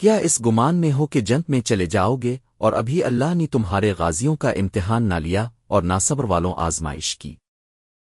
کیا اس گمان میں ہو کہ جنت میں چلے جاؤ گے اور ابھی اللہ نے تمہارے غازیوں کا امتحان نہ لیا اور نہ صبر والوں آزمائش کی؟